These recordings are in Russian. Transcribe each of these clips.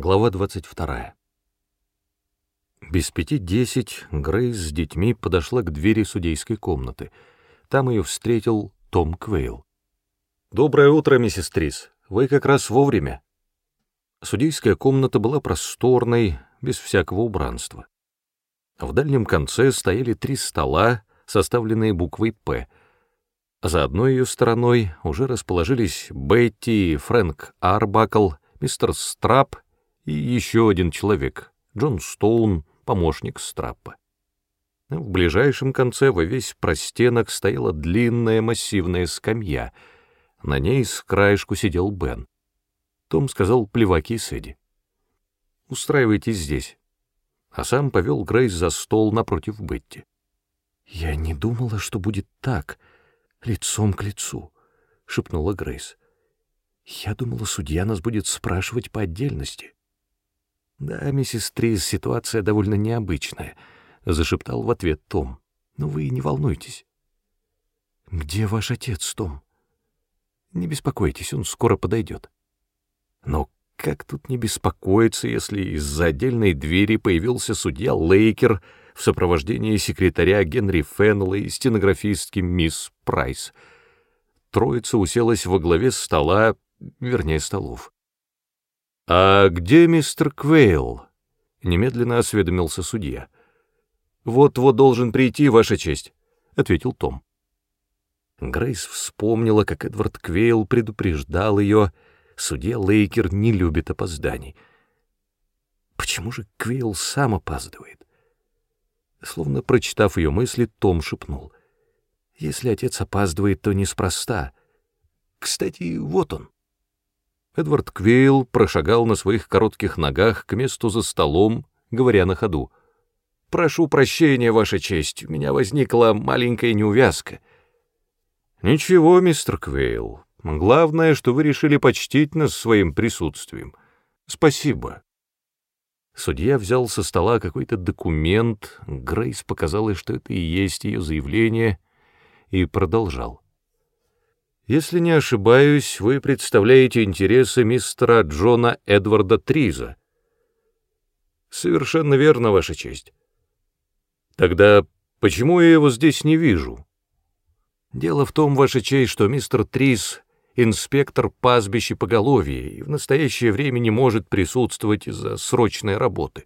Глава 22. Без пяти десять Грейс с детьми подошла к двери судейской комнаты. Там ее встретил Том Квейл. «Доброе утро, миссис Трис. Вы как раз вовремя». Судейская комната была просторной, без всякого убранства. В дальнем конце стояли три стола, составленные буквой «П». За одной ее стороной уже расположились Бетти и Фрэнк Арбакл, мистер Страп и еще один человек, Джон Стоун, помощник Страппа. В ближайшем конце во весь простенок стояла длинная массивная скамья. На ней с краешку сидел Бен. Том сказал плеваки Сэдди. «Устраивайтесь здесь». А сам повел Грейс за стол напротив Бетти. «Я не думала, что будет так, лицом к лицу», — шепнула Грейс. «Я думала, судья нас будет спрашивать по отдельности». «Да, миссис Трис, ситуация довольно необычная», — зашептал в ответ Том. «Но вы не волнуйтесь». «Где ваш отец, Том?» «Не беспокойтесь, он скоро подойдет». «Но как тут не беспокоиться, если из-за отдельной двери появился судья Лейкер в сопровождении секретаря Генри Феннелла и стенографистки мисс Прайс?» Троица уселась во главе стола, вернее, столов. «А где мистер Квейл?» — немедленно осведомился судья. «Вот-вот должен прийти, Ваша честь», — ответил Том. Грейс вспомнила, как Эдвард Квейл предупреждал ее, судья Лейкер не любит опозданий. Почему же Квейл сам опаздывает? Словно прочитав ее мысли, Том шепнул. Если отец опаздывает, то неспроста. Кстати, вот он. Эдвард Квейл прошагал на своих коротких ногах к месту за столом, говоря на ходу. «Прошу прощения, Ваша честь, у меня возникла маленькая неувязка». «Ничего, мистер Квейл. Главное, что вы решили почтить нас своим присутствием. Спасибо». Судья взял со стола какой-то документ, Грейс показалось, что это и есть ее заявление, и продолжал. Если не ошибаюсь, вы представляете интересы мистера Джона Эдварда Триза. Совершенно верно, Ваша честь. Тогда почему я его здесь не вижу? Дело в том, Ваша честь, что мистер Триз — инспектор пастбищ и поголовья, и в настоящее время не может присутствовать из-за срочной работы.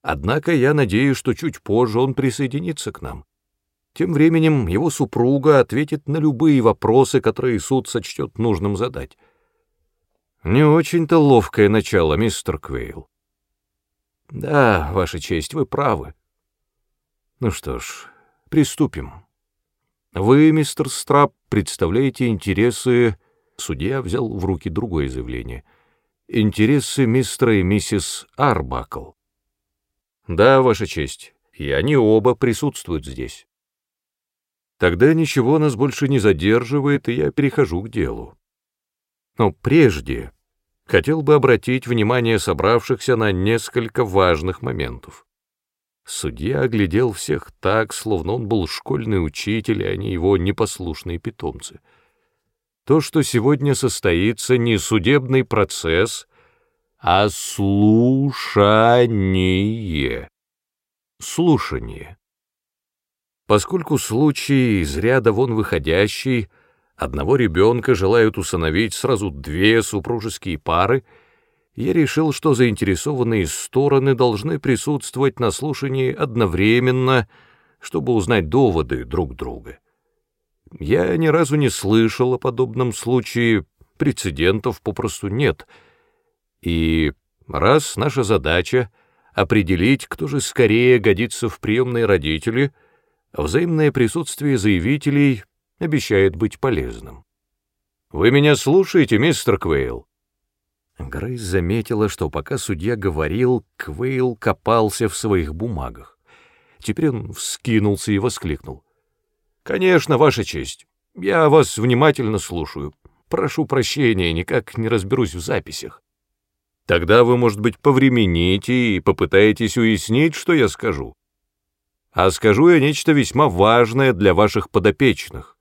Однако я надеюсь, что чуть позже он присоединится к нам. Тем временем его супруга ответит на любые вопросы, которые суд сочтет нужным задать. Не очень-то ловкое начало, мистер Квейл. Да, Ваша честь, вы правы. Ну что ж, приступим. Вы, мистер Страп, представляете интересы... Судья взял в руки другое заявление. Интересы мистера и миссис Арбакл. Да, Ваша честь, и они оба присутствуют здесь. Тогда ничего нас больше не задерживает, и я перехожу к делу. Но прежде хотел бы обратить внимание собравшихся на несколько важных моментов. Судья оглядел всех так, словно он был школьный учитель, а не его непослушные питомцы. То, что сегодня состоится не судебный процесс, а слушание. Слушание. Поскольку случай из ряда вон выходящий, одного ребенка желают усыновить сразу две супружеские пары, я решил, что заинтересованные стороны должны присутствовать на слушании одновременно, чтобы узнать доводы друг друга. Я ни разу не слышал о подобном случае, прецедентов попросту нет. И раз наша задача — определить, кто же скорее годится в приемные родители — взаимное присутствие заявителей обещает быть полезным. «Вы меня слушаете, мистер Квейл?» Грейс заметила, что пока судья говорил, Квейл копался в своих бумагах. Теперь он вскинулся и воскликнул. «Конечно, Ваша честь. Я вас внимательно слушаю. Прошу прощения, никак не разберусь в записях. Тогда вы, может быть, повремените и попытаетесь уяснить, что я скажу а скажу я нечто весьма важное для ваших подопечных.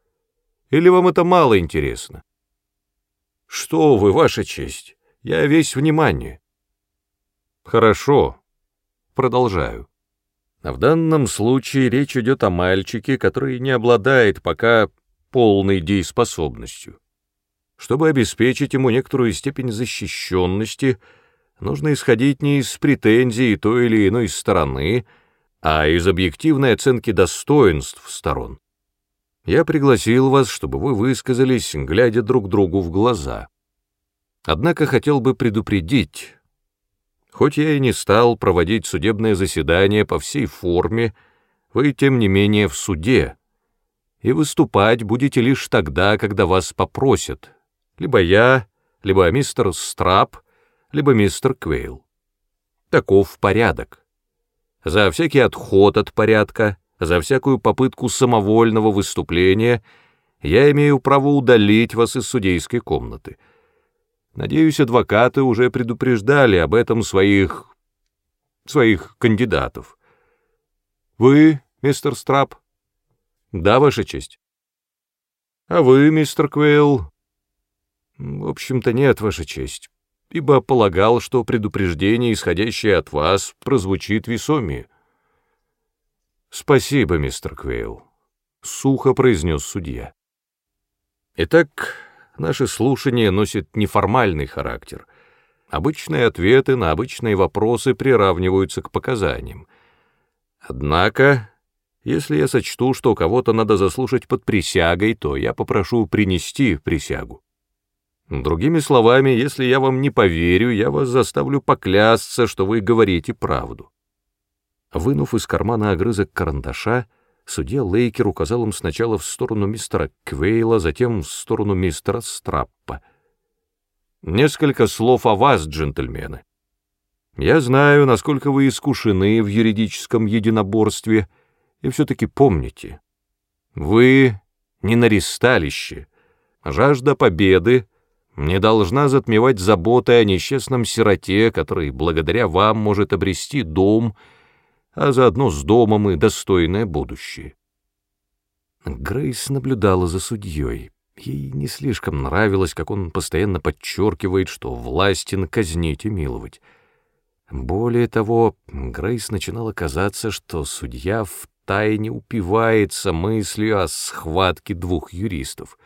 Или вам это мало интересно? Что вы, ваша честь, я весь внимание. Хорошо. Продолжаю. В данном случае речь идет о мальчике, который не обладает пока полной дееспособностью. Чтобы обеспечить ему некоторую степень защищенности, нужно исходить не из претензий той или иной стороны, а из объективной оценки достоинств сторон. Я пригласил вас, чтобы вы высказались, глядя друг другу в глаза. Однако хотел бы предупредить, хоть я и не стал проводить судебное заседание по всей форме, вы, тем не менее, в суде, и выступать будете лишь тогда, когда вас попросят, либо я, либо мистер Страп, либо мистер Квейл. Таков порядок. За всякий отход от порядка, за всякую попытку самовольного выступления я имею право удалить вас из судейской комнаты — Надеюсь, адвокаты уже предупреждали об этом своих... своих кандидатов. Вы, мистер Страп? Да, Ваша честь. А вы, мистер Квейл? В общем-то, нет, Ваша честь, ибо полагал, что предупреждение, исходящее от вас, прозвучит весомее. Спасибо, мистер Квейл, — сухо произнес судья. Итак, Наши слушания носят неформальный характер. Обычные ответы на обычные вопросы приравниваются к показаниям. Однако, если я сочту, что кого-то надо заслушать под присягой, то я попрошу принести присягу. Другими словами, если я вам не поверю, я вас заставлю поклясться, что вы говорите правду. Вынув из кармана огрызок карандаша, Судья Лейкер указал им сначала в сторону мистера Квейла, затем в сторону мистера Страппа. «Несколько слов о вас, джентльмены. Я знаю, насколько вы искушены в юридическом единоборстве, и все-таки помните, вы не на ресталище, жажда победы не должна затмевать заботы о несчастном сироте, который благодаря вам может обрести дом — а заодно с домом и достойное будущее. Грейс наблюдала за судьей. Ей не слишком нравилось, как он постоянно подчеркивает, что властен казнить и миловать. Более того, Грейс начинала казаться, что судья втайне упивается мыслью о схватке двух юристов.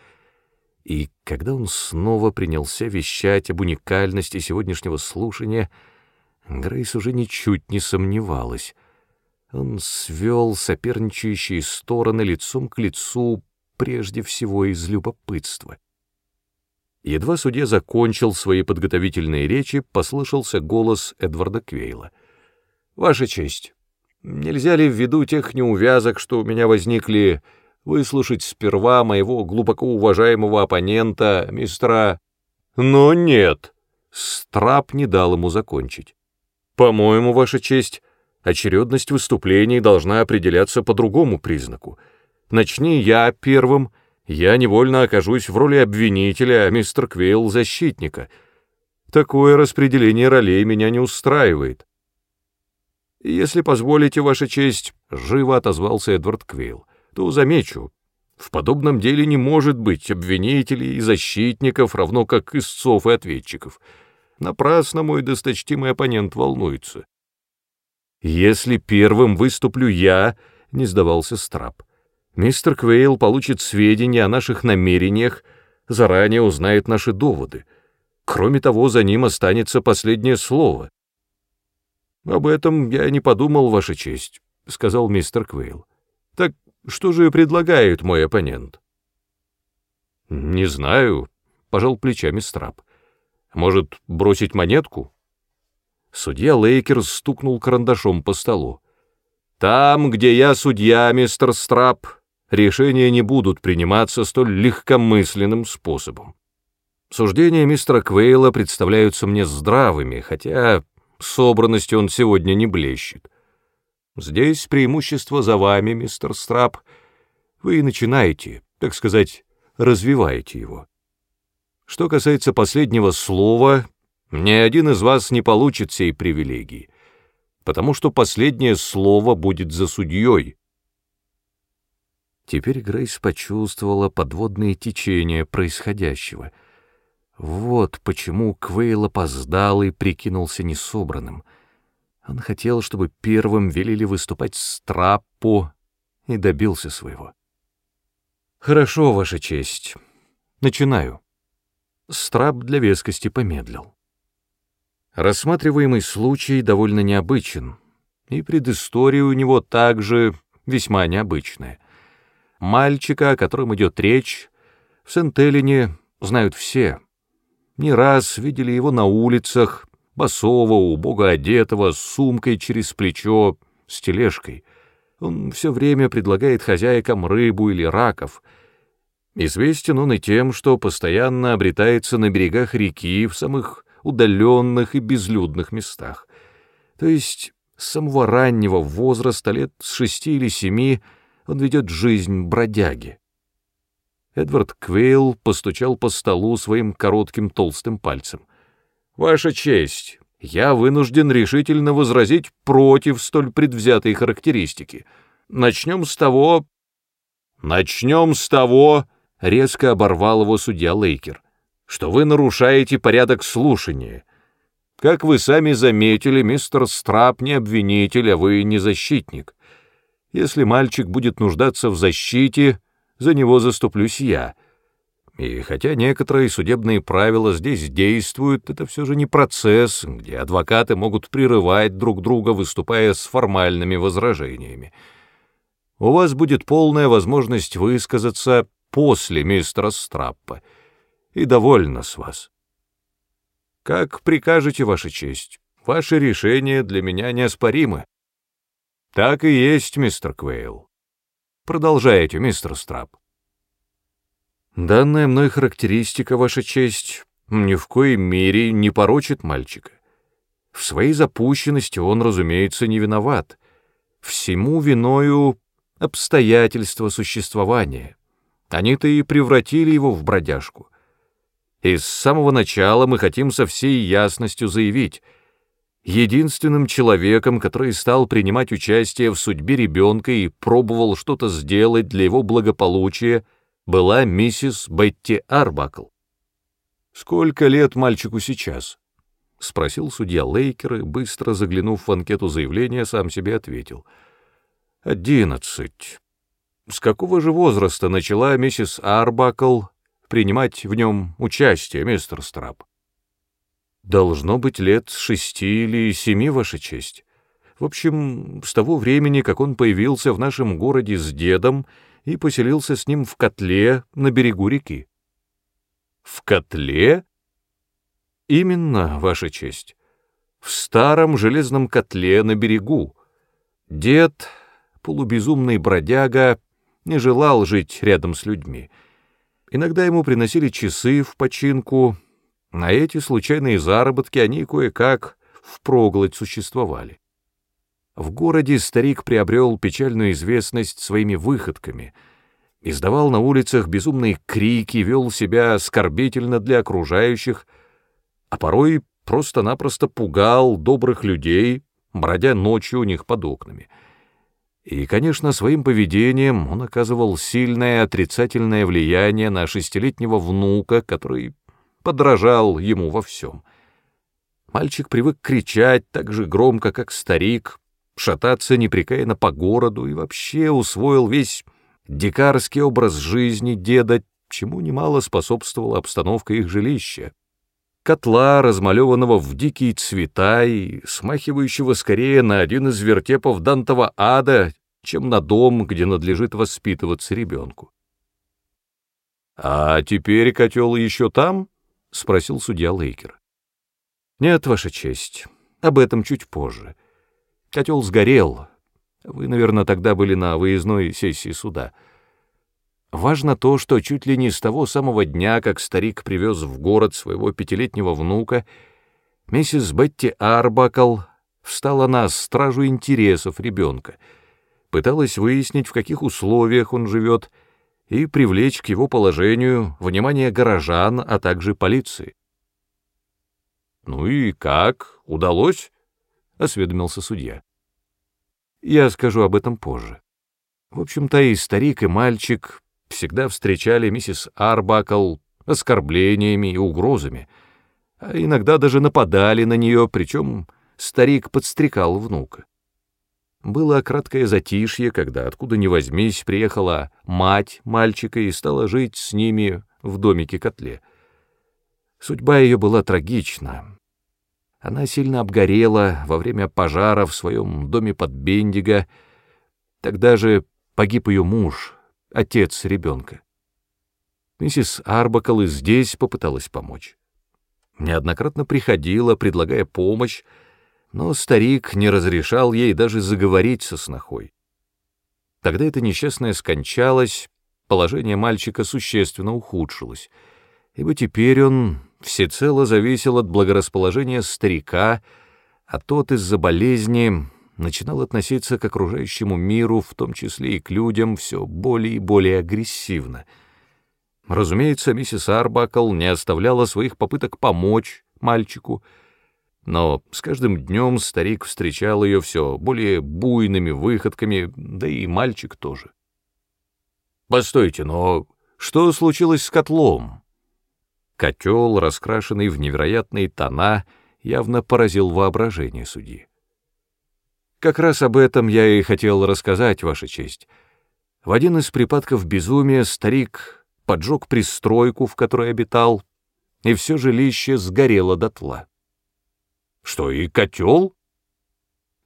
И когда он снова принялся вещать об уникальности сегодняшнего слушания, Грейс уже ничуть не сомневалась. Он свел соперничающие стороны лицом к лицу прежде всего из любопытства. Едва судья закончил свои подготовительные речи, послышался голос Эдварда Квейла. «Ваша честь, нельзя ли ввиду тех неувязок, что у меня возникли, выслушать сперва моего глубоко уважаемого оппонента, мистера...» «Но нет!» Страп не дал ему закончить. «По-моему, Ваша честь, Очередность выступлений должна определяться по другому признаку. Начни я первым, я невольно окажусь в роли обвинителя, а мистер Квейл — защитника. Такое распределение ролей меня не устраивает. «Если позволите, Ваша честь», — живо отозвался Эдвард Квейл, — «то замечу, в подобном деле не может быть обвинителей и защитников, равно как истцов и ответчиков. Напрасно мой досточтимый оппонент волнуется. «Если первым выступлю я», — не сдавался Страб, — «мистер Квейл получит сведения о наших намерениях, заранее узнает наши доводы. Кроме того, за ним останется последнее слово». «Об этом я не подумал, Ваша честь», — сказал мистер Квейл. «Так что же предлагает мой оппонент?» «Не знаю», — пожал плечами Страб. «Может, бросить монетку?» Судья Лейкер стукнул карандашом по столу. «Там, где я судья, мистер Страп, решения не будут приниматься столь легкомысленным способом. Суждения мистера Квейла представляются мне здравыми, хотя собранностью он сегодня не блещет. Здесь преимущество за вами, мистер Страп. Вы начинаете, так сказать, развиваете его. Что касается последнего слова, ни один из вас не получит сей привилегии, потому что последнее слово будет за судьей. Теперь Грейс почувствовала подводные течения происходящего. Вот почему Квейл опоздал и прикинулся несобранным. Он хотел, чтобы первым велели выступать Страппу, и добился своего. «Хорошо, Ваша честь. Начинаю». Страп для вескости помедлил. Рассматриваемый случай довольно необычен, и предыстория у него также весьма необычная. Мальчика, о котором идет речь, в Сент-Элине знают все. Не раз видели его на улицах, босого, убого одетого, с сумкой через плечо, с тележкой. Он все время предлагает хозяйкам рыбу или раков. Известен он и тем, что постоянно обретается на берегах реки в самых удаленных и безлюдных местах. То есть с самого раннего возраста, лет с шести или семи, он ведет жизнь бродяги. Эдвард Квейл постучал по столу своим коротким толстым пальцем. «Ваша честь, я вынужден решительно возразить против столь предвзятой характеристики. Начнем с того...» «Начнем с того...» — резко оборвал его судья Лейкер что вы нарушаете порядок слушания. Как вы сами заметили, мистер Страп не обвинитель, а вы не защитник. Если мальчик будет нуждаться в защите, за него заступлюсь я. И хотя некоторые судебные правила здесь действуют, это все же не процесс, где адвокаты могут прерывать друг друга, выступая с формальными возражениями. У вас будет полная возможность высказаться после мистера Страппа — и довольна с вас. Как прикажете, Ваша честь, ваше решение для меня неоспоримы. Так и есть, мистер Квейл. Продолжайте, мистер Страп. Данная мной характеристика, Ваша честь, ни в коей мере не порочит мальчика. В своей запущенности он, разумеется, не виноват. Всему виною обстоятельства существования. Они-то и превратили его в бродяжку. И с самого начала мы хотим со всей ясностью заявить, единственным человеком, который стал принимать участие в судьбе ребенка и пробовал что-то сделать для его благополучия, была миссис Бетти Арбакл. «Сколько лет мальчику сейчас?» — спросил судья Лейкер и, быстро заглянув в анкету заявления, сам себе ответил. «Одиннадцать. С какого же возраста начала миссис Арбакл принимать в нем участие, мистер Страб? Должно быть лет шести или семи, Ваша честь. В общем, с того времени, как он появился в нашем городе с дедом и поселился с ним в котле на берегу реки. В котле? Именно, Ваша честь. В старом железном котле на берегу. Дед, полубезумный бродяга, не желал жить рядом с людьми — Иногда ему приносили часы в починку, на эти случайные заработки они кое-как впроголодь существовали. В городе старик приобрел печальную известность своими выходками, издавал на улицах безумные крики, вел себя оскорбительно для окружающих, а порой просто-напросто пугал добрых людей, бродя ночью у них под окнами — и, конечно, своим поведением он оказывал сильное отрицательное влияние на шестилетнего внука, который подражал ему во всем. Мальчик привык кричать так же громко, как старик, шататься непрекаянно по городу и вообще усвоил весь дикарский образ жизни деда, чему немало способствовала обстановка их жилища котла, размалеванного в дикие цвета и смахивающего скорее на один из вертепов Дантова ада, чем на дом, где надлежит воспитываться ребенку. «А теперь котел еще там?» — спросил судья Лейкер. «Нет, Ваша честь, об этом чуть позже. Котел сгорел. Вы, наверное, тогда были на выездной сессии суда». Важно то, что чуть ли не с того самого дня, как старик привез в город своего пятилетнего внука, миссис Бетти Арбакл встала на стражу интересов ребенка, пыталась выяснить, в каких условиях он живет, и привлечь к его положению внимание горожан, а также полиции. «Ну и как? Удалось?» — осведомился судья. «Я скажу об этом позже. В общем-то, и старик, и мальчик всегда встречали миссис Арбакл оскорблениями и угрозами, а иногда даже нападали на нее, причем старик подстрекал внука. Было краткое затишье, когда откуда ни возьмись приехала мать мальчика и стала жить с ними в домике-котле. Судьба ее была трагична. Она сильно обгорела во время пожара в своем доме под Бендиго. Тогда же погиб ее муж, отец ребенка. Миссис Арбакл и здесь попыталась помочь. Неоднократно приходила, предлагая помощь, но старик не разрешал ей даже заговорить со снохой. Тогда эта несчастная скончалась, положение мальчика существенно ухудшилось, ибо теперь он всецело зависел от благорасположения старика, а тот из-за болезни начинал относиться к окружающему миру, в том числе и к людям, все более и более агрессивно. Разумеется, миссис Арбакл не оставляла своих попыток помочь мальчику, но с каждым днем старик встречал ее все более буйными выходками, да и мальчик тоже. «Постойте, но что случилось с котлом?» Котел, раскрашенный в невероятные тона, явно поразил воображение судьи. Как раз об этом я и хотел рассказать, Ваша честь. В один из припадков безумия старик поджег пристройку, в которой обитал, и все жилище сгорело дотла. Что, и котел?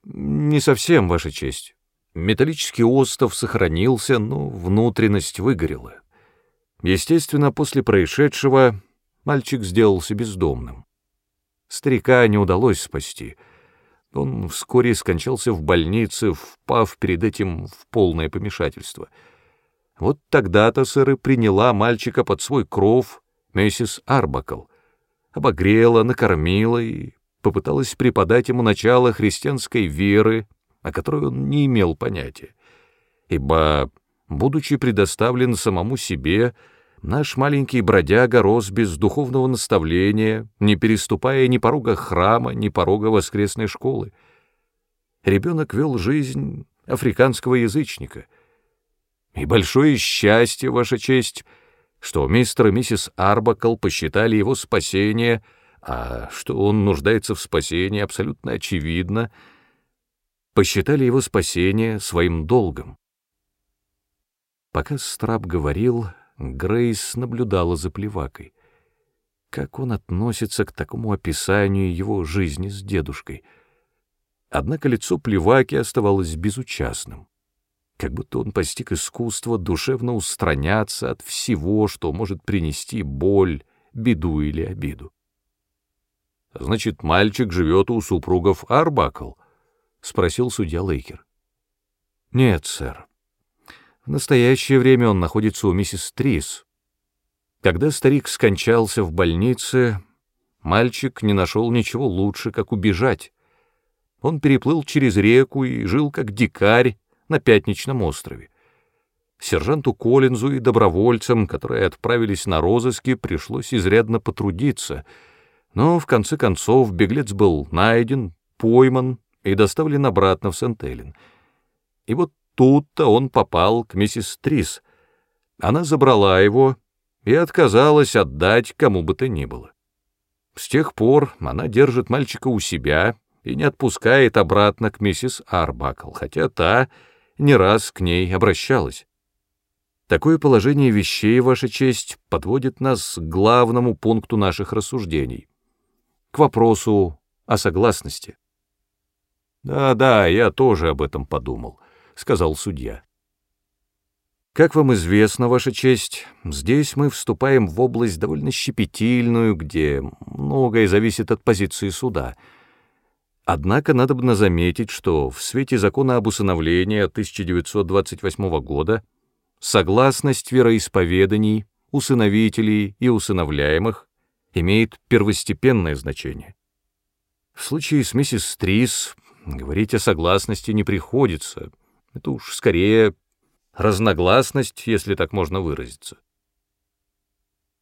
Не совсем, Ваша честь. Металлический остов сохранился, но внутренность выгорела. Естественно, после происшедшего мальчик сделался бездомным. Старика не удалось спасти — он вскоре скончался в больнице, впав перед этим в полное помешательство. Вот тогда-то, сэр, и приняла мальчика под свой кров миссис Арбакл, обогрела, накормила и попыталась преподать ему начало христианской веры, о которой он не имел понятия. Ибо, будучи предоставлен самому себе, Наш маленький бродяга рос без духовного наставления, не переступая ни порога храма, ни порога воскресной школы. Ребенок вел жизнь африканского язычника. И большое счастье, Ваша честь, что мистер и миссис Арбакл посчитали его спасение, а что он нуждается в спасении абсолютно очевидно, посчитали его спасение своим долгом. Пока Страб говорил, Грейс наблюдала за плевакой. Как он относится к такому описанию его жизни с дедушкой? Однако лицо плеваки оставалось безучастным. Как будто он постиг искусство душевно устраняться от всего, что может принести боль, беду или обиду. «Значит, мальчик живет у супругов Арбакл?» — спросил судья Лейкер. «Нет, сэр. В настоящее время он находится у миссис Трис. Когда старик скончался в больнице, мальчик не нашел ничего лучше, как убежать. Он переплыл через реку и жил как дикарь на Пятничном острове. Сержанту Коллинзу и добровольцам, которые отправились на розыски, пришлось изрядно потрудиться, но в конце концов беглец был найден, пойман и доставлен обратно в Сент-Эллен. И вот Тут-то он попал к миссис Трис. Она забрала его и отказалась отдать кому бы то ни было. С тех пор она держит мальчика у себя и не отпускает обратно к миссис Арбакл, хотя та не раз к ней обращалась. Такое положение вещей, Ваша честь, подводит нас к главному пункту наших рассуждений, к вопросу о согласности. Да-да, я тоже об этом подумал. — сказал судья. Как вам известно, Ваша честь, здесь мы вступаем в область довольно щепетильную, где многое зависит от позиции суда. Однако надо бы заметить, что в свете закона об усыновлении 1928 года согласность вероисповеданий, усыновителей и усыновляемых имеет первостепенное значение. В случае с миссис Стрис говорить о согласности не приходится — это уж скорее разногласность, если так можно выразиться.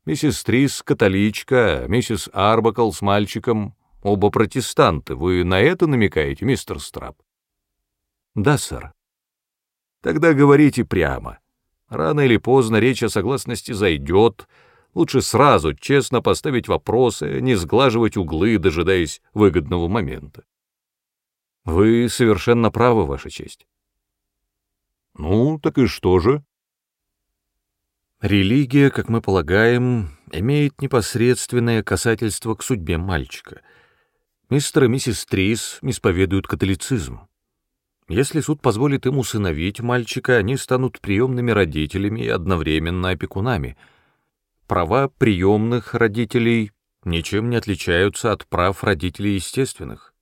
Миссис Трис — католичка, миссис Арбакл с мальчиком — оба протестанты. Вы на это намекаете, мистер Страб? Да, сэр. Тогда говорите прямо. Рано или поздно речь о согласности зайдет. Лучше сразу честно поставить вопросы, не сглаживать углы, дожидаясь выгодного момента. Вы совершенно правы, Ваша честь. Ну, так и что же? Религия, как мы полагаем, имеет непосредственное касательство к судьбе мальчика. Мистер и миссис Трис исповедуют католицизм. Если суд позволит им усыновить мальчика, они станут приемными родителями и одновременно опекунами. Права приемных родителей ничем не отличаются от прав родителей естественных.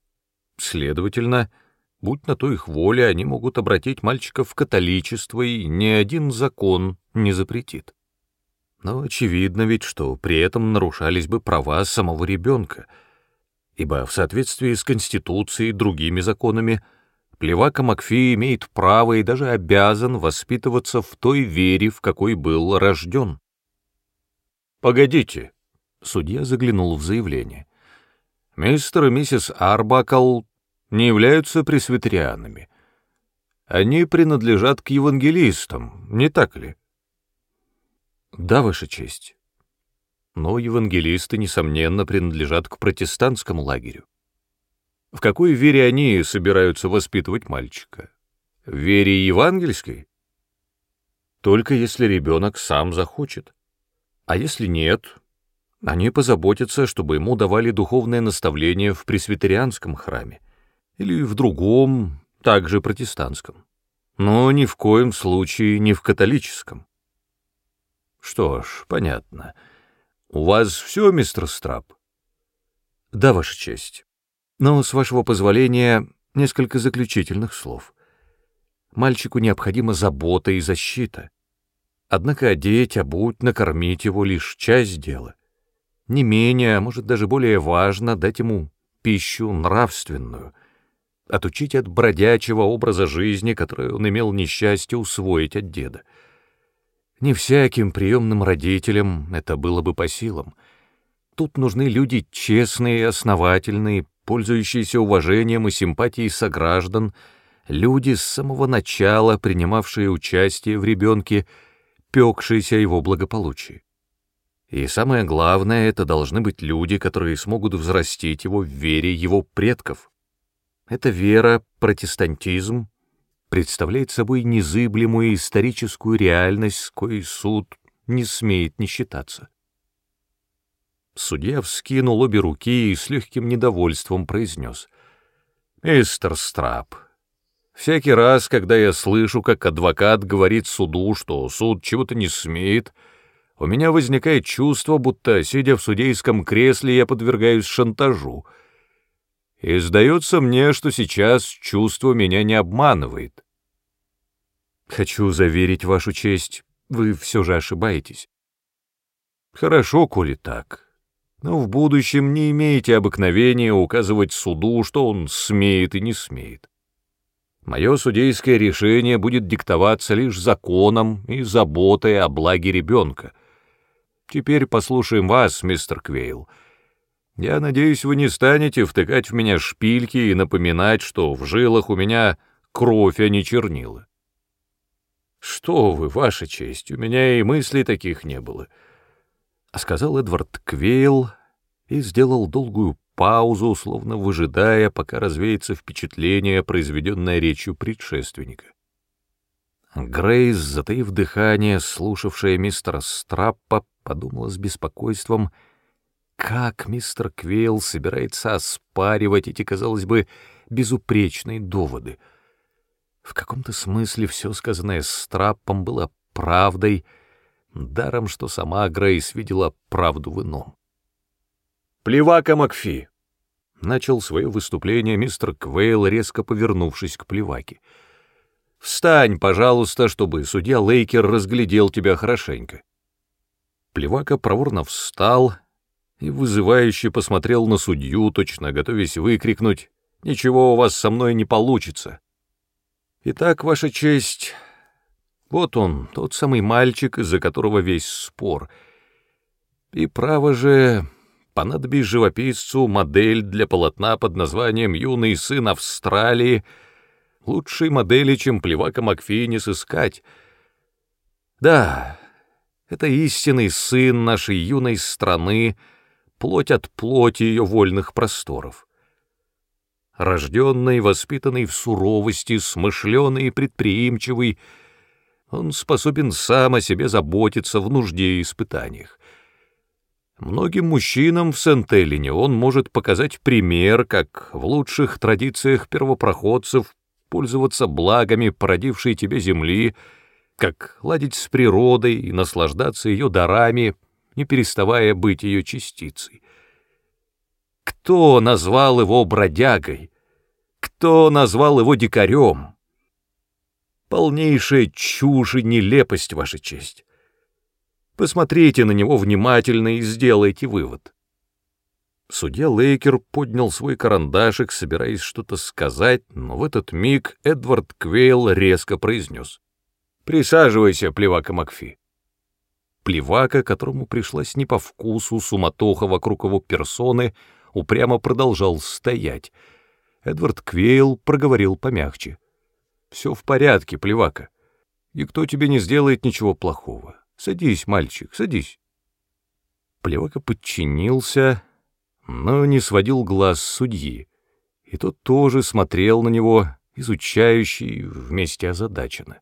Следовательно, будь на то их воля, они могут обратить мальчика в католичество, и ни один закон не запретит. Но очевидно ведь, что при этом нарушались бы права самого ребенка, ибо в соответствии с Конституцией и другими законами Плевака Макфи имеет право и даже обязан воспитываться в той вере, в какой был рожден. «Погодите», — судья заглянул в заявление. «Мистер и миссис Арбакл не являются пресвитерианами. Они принадлежат к евангелистам, не так ли?» Да, Ваша честь. Но евангелисты, несомненно, принадлежат к протестантскому лагерю. В какой вере они собираются воспитывать мальчика? В вере евангельской? Только если ребенок сам захочет. А если нет, они позаботятся, чтобы ему давали духовное наставление в пресвитерианском храме или в другом, также протестантском, но ни в коем случае не в католическом. Что ж, понятно. У вас все, мистер Страп? Да, Ваша честь. Но, с вашего позволения, несколько заключительных слов. Мальчику необходима забота и защита. Однако одеть, обуть, накормить его — лишь часть дела. Не менее, а может даже более важно, дать ему пищу нравственную, отучить от бродячего образа жизни, который он имел несчастье усвоить от деда. Не всяким приемным родителям это было бы по силам. Тут нужны люди честные основательные, пользующиеся уважением и симпатией сограждан, люди с самого начала принимавшие участие в ребенке, пекшиеся его благополучии. И самое главное, это должны быть люди, которые смогут взрастить его в вере его предков. Эта вера, протестантизм, представляет собой незыблемую историческую реальность, с коей суд не смеет не считаться. Судья вскинул обе руки и с легким недовольством произнес. «Мистер Страп, всякий раз, когда я слышу, как адвокат говорит суду, что суд чего-то не смеет, у меня возникает чувство, будто, сидя в судейском кресле, я подвергаюсь шантажу. И сдается мне, что сейчас чувство меня не обманывает. Хочу заверить вашу честь, вы все же ошибаетесь. Хорошо, коли так. Но в будущем не имеете обыкновения указывать суду, что он смеет и не смеет. Мое судейское решение будет диктоваться лишь законом и заботой о благе ребенка. Теперь послушаем вас, мистер Квейл. Я надеюсь, вы не станете втыкать в меня шпильки и напоминать, что в жилах у меня кровь, а не чернила. Что вы, ваша честь, у меня и мыслей таких не было. — сказал Эдвард Квейл и сделал долгую паузу, словно выжидая, пока развеется впечатление, произведенное речью предшественника. Грейс, затаив дыхание, слушавшая мистера Страппа, подумала с беспокойством, как мистер Квейл собирается оспаривать эти, казалось бы, безупречные доводы. В каком-то смысле все сказанное Страппом было правдой — даром что сама Грейс видела правду в ином. «Плевака Макфи!» — начал свое выступление мистер Квейл, резко повернувшись к плеваке. «Встань, пожалуйста, чтобы судья Лейкер разглядел тебя хорошенько». Плевака проворно встал и вызывающе посмотрел на судью, точно готовясь выкрикнуть «Ничего у вас со мной не получится». «Итак, Ваша честь, вот он, тот самый мальчик, из-за которого весь спор. И право же, понадобись живописцу модель для полотна под названием «Юный сын Австралии», лучшей модели, чем плевака Макфи, не сыскать. Да, это истинный сын нашей юной страны, плоть от плоти ее вольных просторов. рожденный, воспитанный в суровости, смышленый и предприимчивый, он способен сам о себе заботиться в нужде и испытаниях. Многим мужчинам в Сент-Элине он может показать пример, как в лучших традициях первопроходцев пользоваться благами породившей тебе земли, как ладить с природой и наслаждаться ее дарами, не переставая быть ее частицей. Кто назвал его бродягой? Кто назвал его дикарем? Полнейшая чушь и нелепость, Ваша честь. Посмотрите на него внимательно и сделайте вывод. Судья Лейкер поднял свой карандашик, собираясь что-то сказать, но в этот миг Эдвард Квейл резко произнес. «Присаживайся, плевака Макфи». Плевака, которому пришлась не по вкусу суматоха вокруг его персоны, упрямо продолжал стоять. Эдвард Квейл проговорил помягче. «Все в порядке, плевака. Никто тебе не сделает ничего плохого. Садись, мальчик, садись. Плевака подчинился, но не сводил глаз судьи, и тот тоже смотрел на него, изучающий, вместе озадаченно.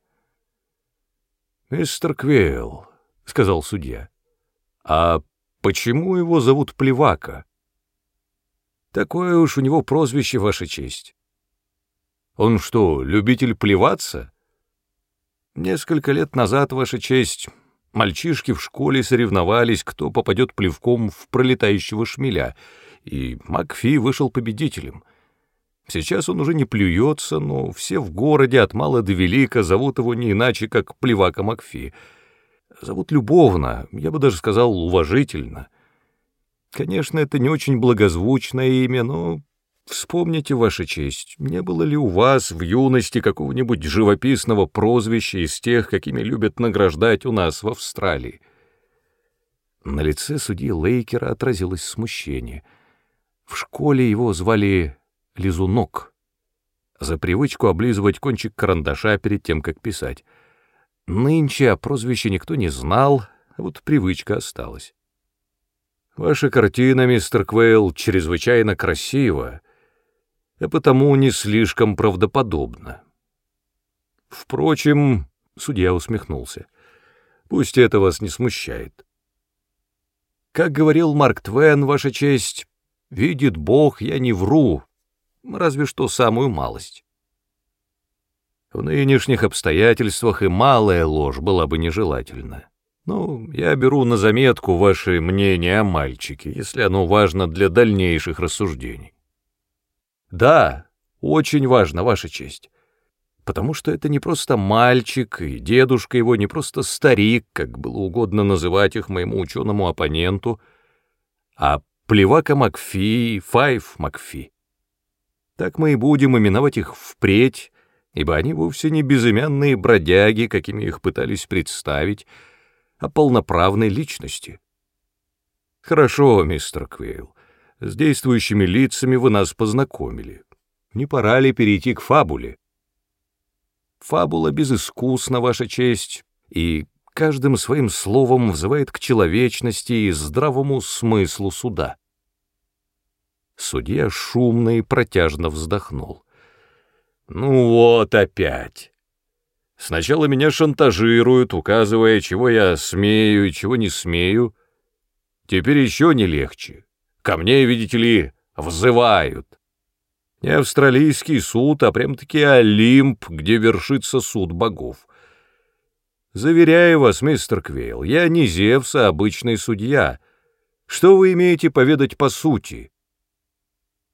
«Мистер Квейл», — сказал судья, — «а почему его зовут Плевака?» «Такое уж у него прозвище, Ваша честь». «Он что, любитель плеваться?» «Несколько лет назад, Ваша честь, Мальчишки в школе соревновались, кто попадет плевком в пролетающего шмеля, и Макфи вышел победителем. Сейчас он уже не плюется, но все в городе от мала до велика зовут его не иначе, как Плевака Макфи. Зовут любовно, я бы даже сказал уважительно. Конечно, это не очень благозвучное имя, но Вспомните, Ваша честь, не было ли у вас в юности какого-нибудь живописного прозвища из тех, какими любят награждать у нас в Австралии? На лице судьи Лейкера отразилось смущение. В школе его звали Лизунок. За привычку облизывать кончик карандаша перед тем, как писать. Нынче о прозвище никто не знал, а вот привычка осталась. Ваша картина, мистер Квейл, чрезвычайно красива, а потому не слишком правдоподобно. Впрочем, судья усмехнулся, пусть это вас не смущает. Как говорил Марк Твен, ваша честь, видит Бог, я не вру, разве что самую малость. В нынешних обстоятельствах и малая ложь была бы нежелательна. Ну, я беру на заметку ваше мнение о мальчике, если оно важно для дальнейших рассуждений. Да, очень важно, Ваша честь. Потому что это не просто мальчик, и дедушка его не просто старик, как было угодно называть их моему ученому оппоненту, а плевака Макфи, Файф Макфи. Так мы и будем именовать их впредь, ибо они вовсе не безымянные бродяги, какими их пытались представить, а полноправной личности. Хорошо, мистер Квейл, с действующими лицами вы нас познакомили. Не пора ли перейти к фабуле? Фабула безыскусна, Ваша честь, и каждым своим словом взывает к человечности и здравому смыслу суда. Судья шумно и протяжно вздохнул. «Ну вот опять. Сначала меня шантажируют, указывая, чего я смею и чего не смею. Теперь еще не легче. Ко мне, видите ли, взывают. Не австралийский суд, а прям-таки Олимп, где вершится суд богов. Заверяю вас, мистер Квейл, я не Зевс, а обычный судья. Что вы имеете поведать по сути?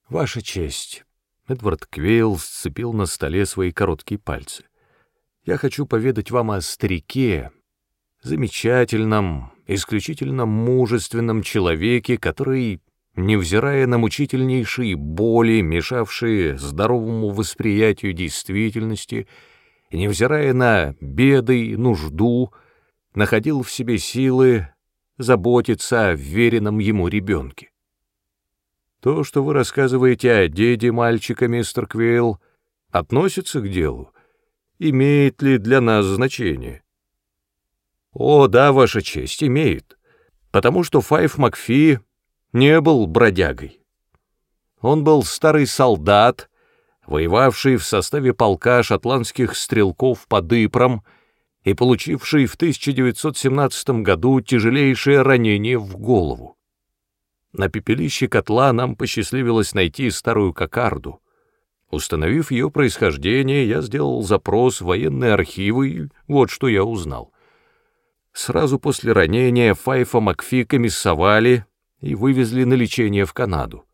Ваша честь. Эдвард Квейл сцепил на столе свои короткие пальцы. Я хочу поведать вам о старике, замечательном, исключительно мужественном человеке, который невзирая на мучительнейшие боли, мешавшие здоровому восприятию действительности, невзирая на беды и нужду, находил в себе силы заботиться о веренном ему ребенке. То, что вы рассказываете о деде мальчика, мистер Квейл, относится к делу? Имеет ли для нас значение? О, да, ваша честь, имеет, потому что Файф Макфи не был бродягой. Он был старый солдат, воевавший в составе полка шотландских стрелков под Ипром и получивший в 1917 году тяжелейшее ранение в голову. На пепелище котла нам посчастливилось найти старую кокарду. Установив ее происхождение, я сделал запрос в военные архивы, и вот что я узнал. Сразу после ранения Файфа Макфи комиссовали и вывезли на лечение в Канаду.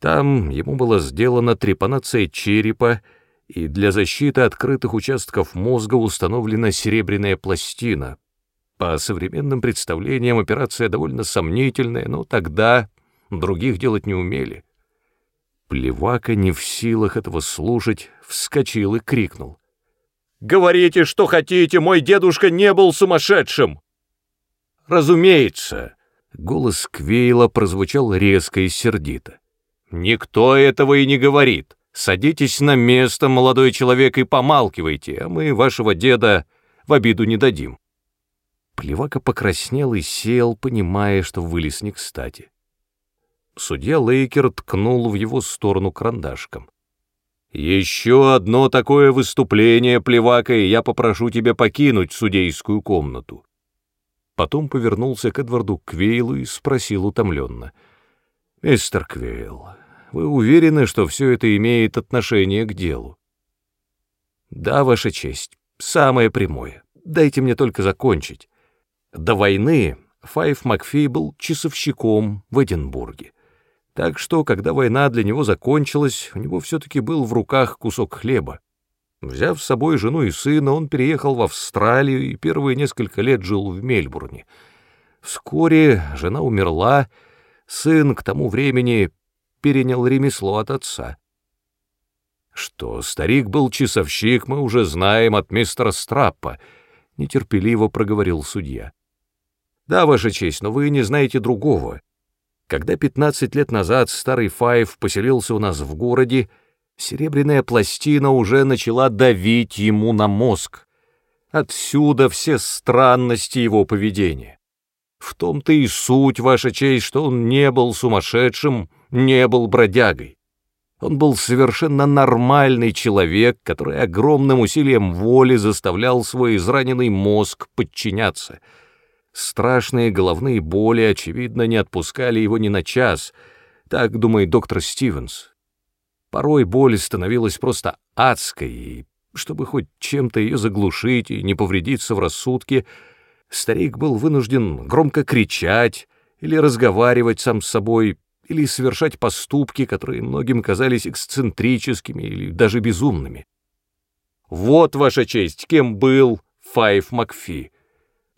Там ему была сделана трепанация черепа, и для защиты открытых участков мозга установлена серебряная пластина. По современным представлениям операция довольно сомнительная, но тогда других делать не умели. Плевака не в силах этого слушать, вскочил и крикнул. «Говорите, что хотите, мой дедушка не был сумасшедшим!» «Разумеется!» — голос Квейла прозвучал резко и сердито. «Никто этого и не говорит!» Садитесь на место, молодой человек, и помалкивайте, а мы вашего деда в обиду не дадим. Плевака покраснел и сел, понимая, что вылез не кстати. Судья Лейкер ткнул в его сторону карандашком. «Еще одно такое выступление, Плевака, и я попрошу тебя покинуть судейскую комнату». Потом повернулся к Эдварду Квейлу и спросил утомленно. «Мистер Квейл, вы уверены, что все это имеет отношение к делу? Да, Ваша честь, самое прямое. Дайте мне только закончить. До войны Файф Макфей был часовщиком в Эдинбурге. Так что, когда война для него закончилась, у него все-таки был в руках кусок хлеба. Взяв с собой жену и сына, он переехал в Австралию и первые несколько лет жил в Мельбурне. Вскоре жена умерла, сын к тому времени перенял ремесло от отца. Что старик был часовщик, мы уже знаем от мистера Страппа, — нетерпеливо проговорил судья. Да, Ваша честь, но вы не знаете другого. Когда пятнадцать лет назад старый Файв поселился у нас в городе, серебряная пластина уже начала давить ему на мозг. Отсюда все странности его поведения. В том-то и суть, Ваша честь, что он не был сумасшедшим, не был бродягой. Он был совершенно нормальный человек, который огромным усилием воли заставлял свой израненный мозг подчиняться. Страшные головные боли, очевидно, не отпускали его ни на час, так думает доктор Стивенс. Порой боль становилась просто адской, и чтобы хоть чем-то ее заглушить и не повредиться в рассудке, старик был вынужден громко кричать или разговаривать сам с собой, или совершать поступки, которые многим казались эксцентрическими или даже безумными. Вот, Ваша честь, кем был Файф Макфи.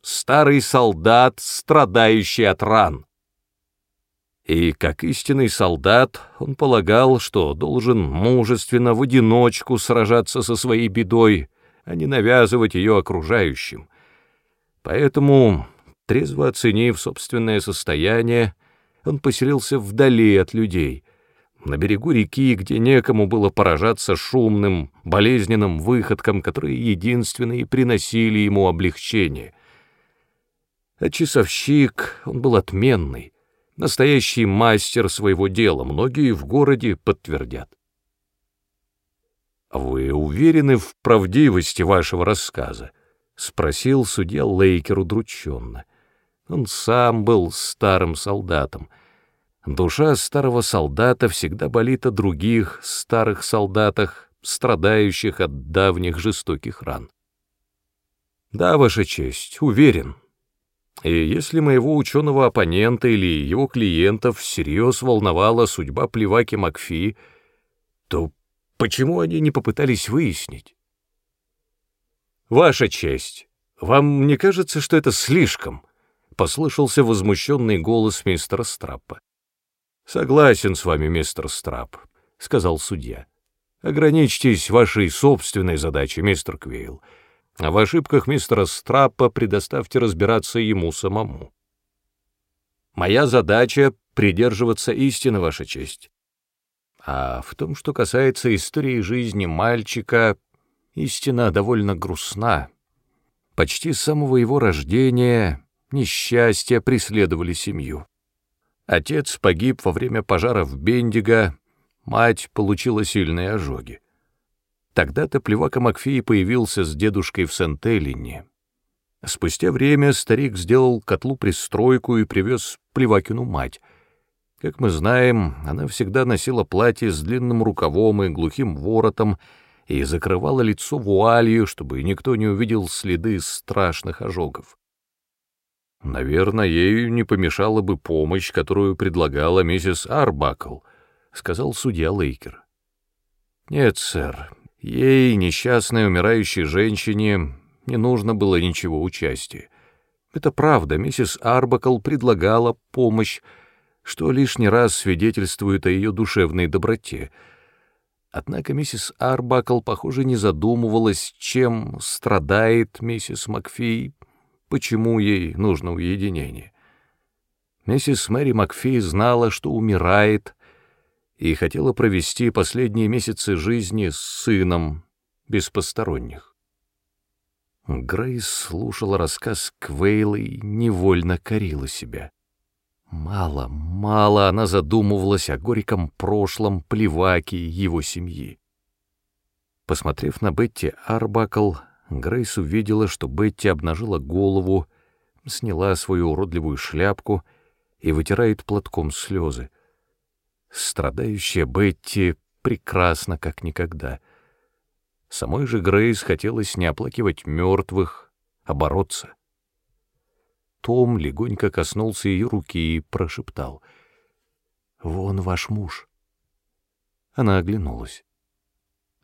Старый солдат, страдающий от ран. И, как истинный солдат, он полагал, что должен мужественно в одиночку сражаться со своей бедой, а не навязывать ее окружающим. Поэтому, трезво оценив собственное состояние, он поселился вдали от людей, на берегу реки, где некому было поражаться шумным, болезненным выходкам, которые единственные приносили ему облегчение. А часовщик, он был отменный, настоящий мастер своего дела, многие в городе подтвердят. «Вы уверены в правдивости вашего рассказа?» — спросил судья Лейкер удрученно. — он сам был старым солдатом. Душа старого солдата всегда болит о других старых солдатах, страдающих от давних жестоких ран. Да, Ваша честь, уверен. И если моего ученого оппонента или его клиентов всерьез волновала судьба плеваки Макфи, то почему они не попытались выяснить? Ваша честь, вам не кажется, что это слишком? послышался возмущенный голос мистера Страппа. «Согласен с вами, мистер Страпп», — сказал судья. «Ограничьтесь вашей собственной задачей, мистер Квейл, а в ошибках мистера Страппа предоставьте разбираться ему самому. Моя задача — придерживаться истины, ваша честь. А в том, что касается истории жизни мальчика, истина довольно грустна. Почти с самого его рождения Несчастья преследовали семью. Отец погиб во время пожара в Бендиго, Мать получила сильные ожоги. Тогда-то Плевака Макфей появился с дедушкой в Сент-Эллине. Спустя время старик сделал котлу пристройку и привез Плевакину мать. Как мы знаем, она всегда носила платье с длинным рукавом и глухим воротом и закрывала лицо вуалью, чтобы никто не увидел следы страшных ожогов. «Наверное, ею не помешала бы помощь, которую предлагала миссис Арбакл», — сказал судья Лейкер. «Нет, сэр, ей, несчастной умирающей женщине, не нужно было ничего участия. Это правда, миссис Арбакл предлагала помощь, что лишний раз свидетельствует о ее душевной доброте. Однако миссис Арбакл, похоже, не задумывалась, чем страдает миссис Макфи, почему ей нужно уединение. Миссис Мэри Макфи знала, что умирает, и хотела провести последние месяцы жизни с сыном, без посторонних. Грейс слушала рассказ Квейла и невольно корила себя. Мало, мало она задумывалась о горьком прошлом плеваки его семьи. Посмотрев на Бетти Арбакл, Грейс увидела, что Бетти обнажила голову, сняла свою уродливую шляпку и вытирает платком слезы. Страдающая Бетти прекрасна, как никогда — Самой же Грейс хотелось не оплакивать мертвых, а бороться. Том легонько коснулся ее руки и прошептал. «Вон ваш муж». Она оглянулась.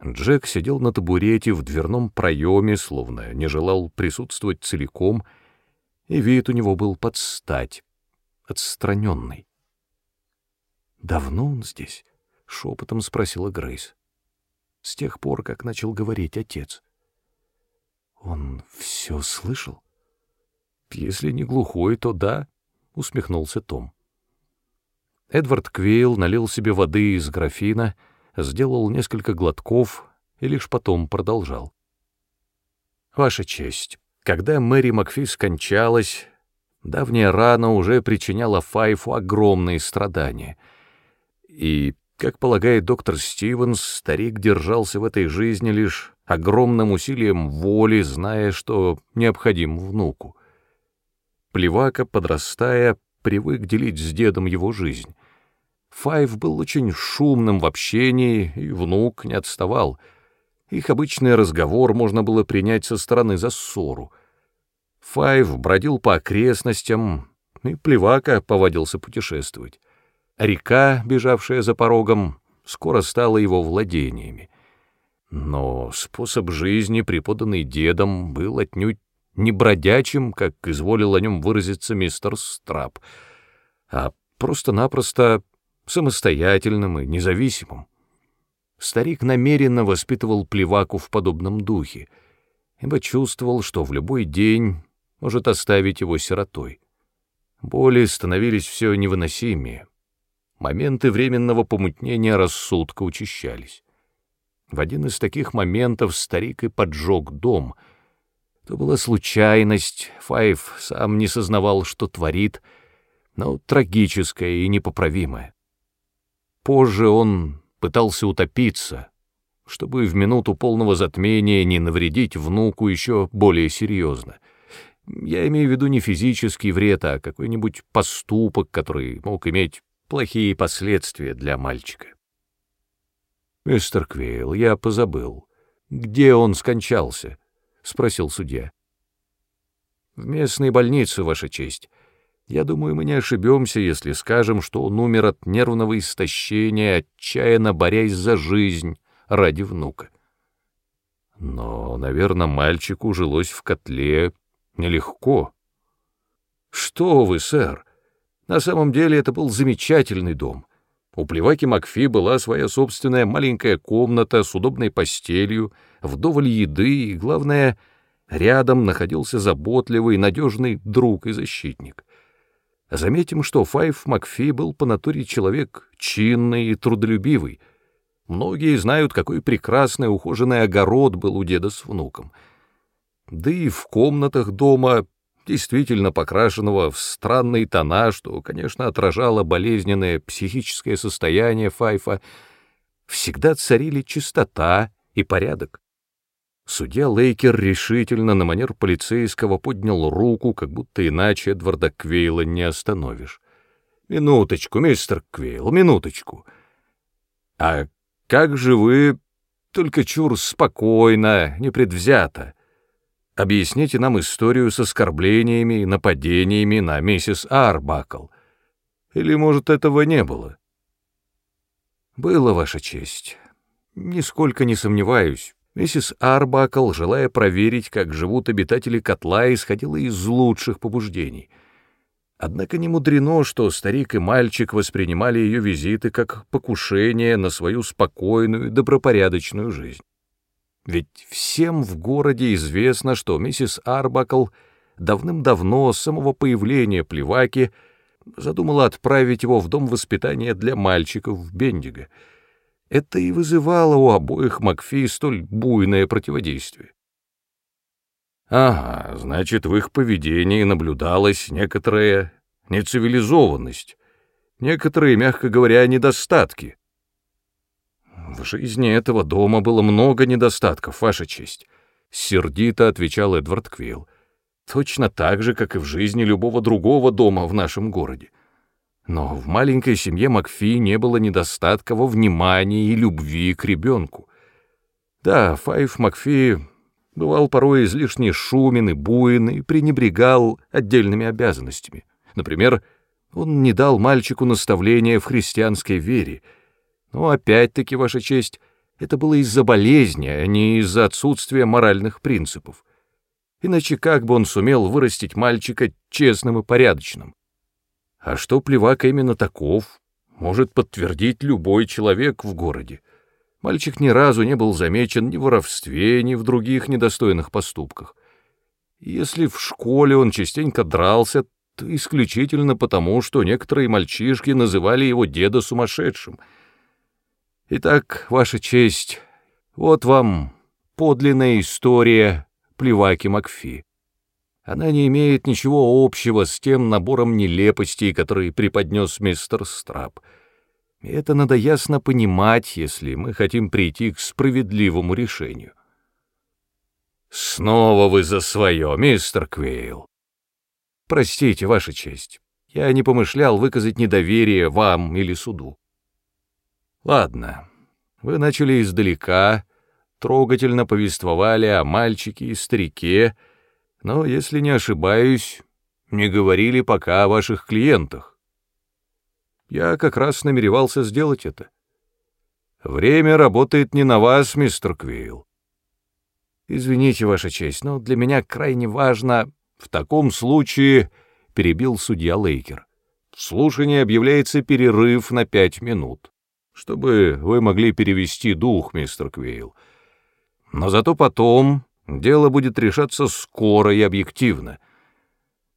Джек сидел на табурете в дверном проеме, словно не желал присутствовать целиком, и вид у него был под стать, отстраненный. «Давно он здесь?» — шепотом спросила Грейс с тех пор, как начал говорить отец. Он все слышал? Если не глухой, то да, — усмехнулся Том. Эдвард Квейл налил себе воды из графина, сделал несколько глотков и лишь потом продолжал. «Ваша честь, когда Мэри Макфи скончалась, давняя рана уже причиняла Файфу огромные страдания, и как полагает доктор Стивенс, старик держался в этой жизни лишь огромным усилием воли, зная, что необходим внуку. Плевака, подрастая, привык делить с дедом его жизнь. Файв был очень шумным в общении, и внук не отставал. Их обычный разговор можно было принять со стороны за ссору. Файв бродил по окрестностям, и Плевака поводился путешествовать. Река, бежавшая за порогом, скоро стала его владениями. Но способ жизни, преподанный дедом, был отнюдь не бродячим, как изволил о нем выразиться мистер Страб, а просто-напросто самостоятельным и независимым. Старик намеренно воспитывал плеваку в подобном духе, ибо чувствовал, что в любой день может оставить его сиротой. Боли становились все невыносимее моменты временного помутнения рассудка учащались. В один из таких моментов старик и поджег дом. Это была случайность, Файв сам не сознавал, что творит, но трагическая и непоправимая. Позже он пытался утопиться, чтобы в минуту полного затмения не навредить внуку еще более серьезно. Я имею в виду не физический вред, а какой-нибудь поступок, который мог иметь плохие последствия для мальчика. «Мистер Квейл, я позабыл. Где он скончался?» — спросил судья. «В местной больнице, Ваша честь. Я думаю, мы не ошибемся, если скажем, что он умер от нервного истощения, отчаянно борясь за жизнь ради внука. Но, наверное, мальчику жилось в котле нелегко». «Что вы, сэр!» На самом деле это был замечательный дом. У Плеваки Макфи была своя собственная маленькая комната с удобной постелью, вдоволь еды и, главное, рядом находился заботливый, надежный друг и защитник. Заметим, что Файв Макфи был по натуре человек чинный и трудолюбивый. Многие знают, какой прекрасный ухоженный огород был у деда с внуком. Да и в комнатах дома действительно покрашенного в странные тона, что, конечно, отражало болезненное психическое состояние Файфа, всегда царили чистота и порядок. Судья Лейкер решительно на манер полицейского поднял руку, как будто иначе Эдварда Квейла не остановишь. «Минуточку, мистер Квейл, минуточку. А как же вы, только чур спокойно, непредвзято, объясните нам историю с оскорблениями и нападениями на миссис Арбакл? Или, может, этого не было?» «Было, Ваша честь. Нисколько не сомневаюсь». Миссис Арбакл, желая проверить, как живут обитатели котла, исходила из лучших побуждений. Однако не мудрено, что старик и мальчик воспринимали ее визиты как покушение на свою спокойную, добропорядочную жизнь. Ведь всем в городе известно, что миссис Арбакл давным-давно, с самого появления Плеваки, задумала отправить его в дом воспитания для мальчиков в Бендиго — это и вызывало у обоих Макфи столь буйное противодействие. Ага, значит, в их поведении наблюдалась некоторая нецивилизованность, некоторые, мягко говоря, недостатки. В жизни этого дома было много недостатков, Ваша честь, — сердито отвечал Эдвард Квилл. Точно так же, как и в жизни любого другого дома в нашем городе. Но в маленькой семье Макфи не было недостатка во внимании и любви к ребенку. Да, Файв Макфи бывал порой излишне шумен и буин и пренебрегал отдельными обязанностями. Например, он не дал мальчику наставления в христианской вере. Но опять-таки, Ваша честь, это было из-за болезни, а не из-за отсутствия моральных принципов. Иначе как бы он сумел вырастить мальчика честным и порядочным? А что плевак именно таков, может подтвердить любой человек в городе. Мальчик ни разу не был замечен ни в воровстве, ни в других недостойных поступках. Если в школе он частенько дрался, то исключительно потому, что некоторые мальчишки называли его деда сумасшедшим. Итак, Ваша честь, вот вам подлинная история Плеваки Макфи. Она не имеет ничего общего с тем набором нелепостей, который преподнес мистер Страб. И это надо ясно понимать, если мы хотим прийти к справедливому решению. «Снова вы за свое, мистер Квейл!» «Простите, Ваша честь, я не помышлял выказать недоверие вам или суду». «Ладно, вы начали издалека, трогательно повествовали о мальчике и старике, — но, если не ошибаюсь, не говорили пока о ваших клиентах. Я как раз намеревался сделать это. Время работает не на вас, мистер Квейл. Извините, Ваша честь, но для меня крайне важно... В таком случае, — перебил судья Лейкер, — в слушании объявляется перерыв на пять минут, чтобы вы могли перевести дух, мистер Квейл. Но зато потом Дело будет решаться скоро и объективно.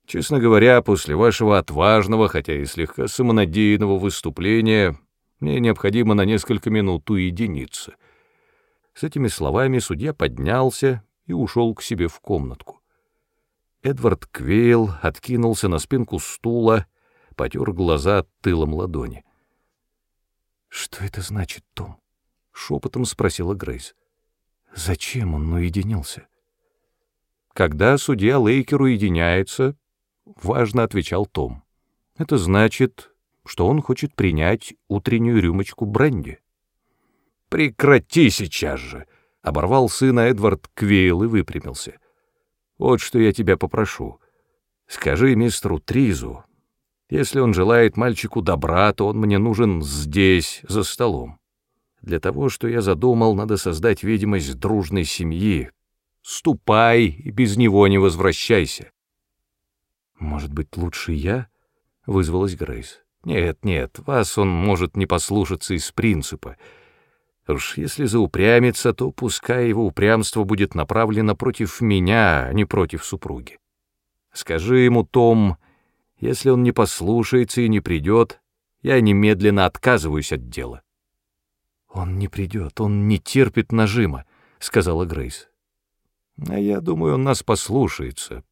Честно говоря, после вашего отважного, хотя и слегка самонадеянного выступления, мне необходимо на несколько минут уединиться. С этими словами судья поднялся и ушел к себе в комнатку. Эдвард Квейл откинулся на спинку стула, потер глаза тылом ладони. «Что это значит, Том?» — шепотом спросила Грейс. Зачем он уединился? Когда судья Лейкер уединяется, важно отвечал Том. Это значит, что он хочет принять утреннюю рюмочку бренди. «Прекрати сейчас же!» — оборвал сына Эдвард Квейл и выпрямился. «Вот что я тебя попрошу. Скажи мистеру Тризу, если он желает мальчику добра, то он мне нужен здесь, за столом. Для того, что я задумал, надо создать видимость дружной семьи. Ступай и без него не возвращайся. Может быть, лучше я? Вызвалась Грейс. Нет, нет, вас он может не послушаться из принципа. Уж если заупрямится, то пускай его упрямство будет направлено против меня, а не против супруги. Скажи ему, Том, если он не послушается и не придет, я немедленно отказываюсь от дела. «Он не придет, он не терпит нажима», — сказала Грейс. «А я думаю, он нас послушается.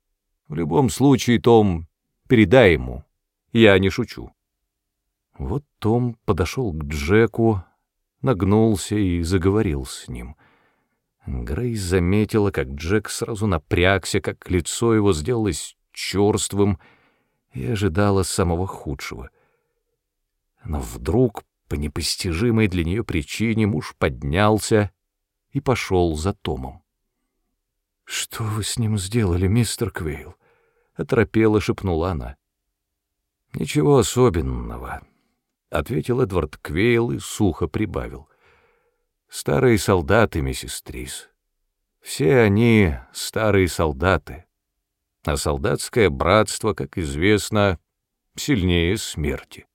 В любом случае, Том, передай ему. Я не шучу». Вот Том подошел к Джеку, нагнулся и заговорил с ним. Грейс заметила, как Джек сразу напрягся, как лицо его сделалось черствым, и ожидала самого худшего. Но вдруг, по непостижимой для нее причине, муж поднялся и пошел за Томом. «Что вы с ним сделали, мистер Квейл?» — оторопела шепнула она. «Ничего особенного», — ответил Эдвард Квейл и сухо прибавил. «Старые солдаты, миссис Трис. Все они старые солдаты. А солдатское братство, как известно, сильнее смерти».